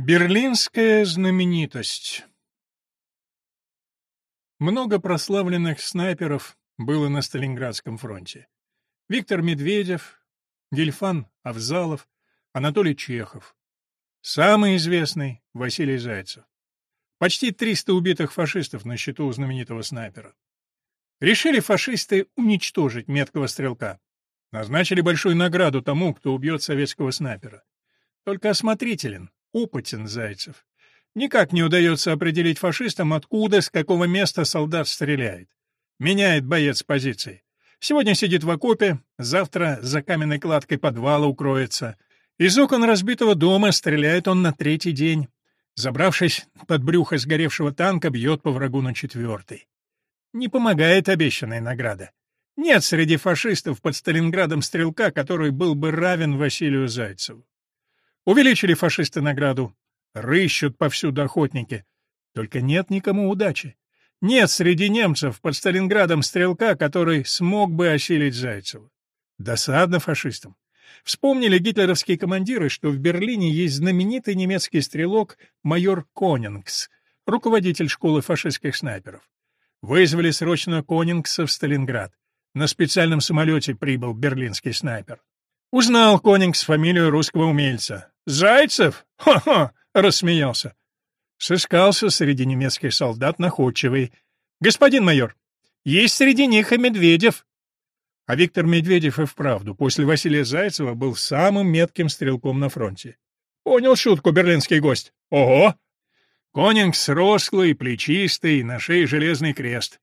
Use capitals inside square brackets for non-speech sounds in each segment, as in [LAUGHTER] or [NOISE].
Берлинская знаменитость Много прославленных снайперов было на Сталинградском фронте. Виктор Медведев, Гельфан Авзалов, Анатолий Чехов. Самый известный — Василий Зайцев. Почти 300 убитых фашистов на счету у знаменитого снайпера. Решили фашисты уничтожить меткого стрелка. Назначили большую награду тому, кто убьет советского снайпера. Только осмотрителен, опытен Зайцев. Никак не удается определить фашистам, откуда, с какого места солдат стреляет. Меняет боец позиции. Сегодня сидит в окопе, завтра за каменной кладкой подвала укроется. Из окон разбитого дома стреляет он на третий день. Забравшись под брюхо сгоревшего танка, бьет по врагу на четвертый. Не помогает обещанная награда. Нет среди фашистов под Сталинградом стрелка, который был бы равен Василию Зайцеву. Увеличили фашисты награду. Рыщут повсюду охотники. Только нет никому удачи. Нет среди немцев под Сталинградом стрелка, который смог бы осилить Зайцева. Досадно фашистам. Вспомнили гитлеровские командиры, что в Берлине есть знаменитый немецкий стрелок майор Конингс, руководитель школы фашистских снайперов. Вызвали срочно Конингса в Сталинград. На специальном самолете прибыл берлинский снайпер. Узнал Конингс фамилию русского умельца. «Зайцев? [LAUGHS] Ха-ха!» — рассмеялся. Сыскался среди немецких солдат находчивый. «Господин майор, есть среди них и Медведев». А Виктор Медведев и вправду после Василия Зайцева был самым метким стрелком на фронте. Понял шутку берлинский гость. Ого! Конингс рослый, плечистый, на шее железный крест.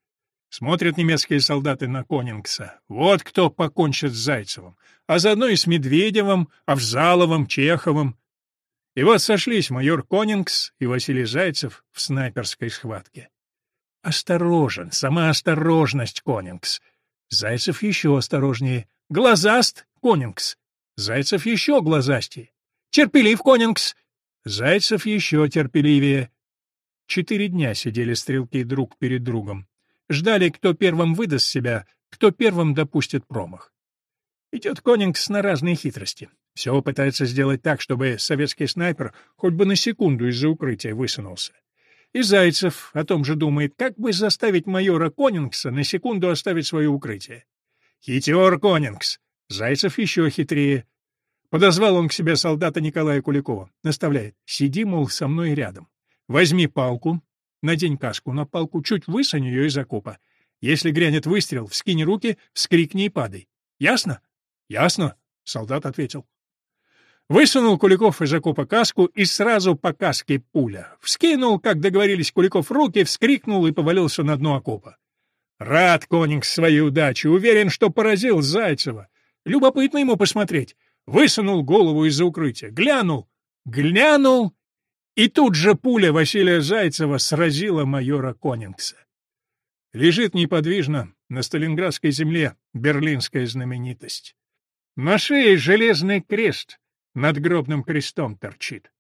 Смотрят немецкие солдаты на Конингса. Вот кто покончит с Зайцевым. А заодно и с Медведевым, Авзаловым, Чеховым. И вот сошлись майор Конингс и Василий Зайцев в снайперской схватке. Осторожен, сама осторожность Конингс. Зайцев еще осторожнее. Глазаст Конингс. Зайцев еще глазастее. Терпелив Конингс. Зайцев еще терпеливее. Четыре дня сидели стрелки друг перед другом. Ждали, кто первым выдаст себя, кто первым допустит промах. Идет Конингс на разные хитрости. Все пытается сделать так, чтобы советский снайпер хоть бы на секунду из-за укрытия высунулся. И Зайцев о том же думает, как бы заставить майора Конингса на секунду оставить свое укрытие. Хитер Конингс. Зайцев еще хитрее. Подозвал он к себе солдата Николая Куликова. Наставляет. Сиди, мол, со мной рядом. Возьми палку, надень каску на палку, чуть высунь ее из окопа. Если грянет выстрел, вскинь руки, вскрикни и падай. Ясно? Ясно, солдат ответил. Высунул Куликов из окопа каску и сразу по каске пуля. Вскинул, как договорились Куликов, руки, вскрикнул и повалился на дно окопа. Рад Конингс своей удаче, уверен, что поразил Зайцева. Любопытно ему посмотреть. Высунул голову из-за укрытия, глянул, глянул, и тут же пуля Василия Зайцева сразила майора Конингса. Лежит неподвижно на Сталинградской земле берлинская знаменитость. На шее железный крест — над гробным крестом торчит.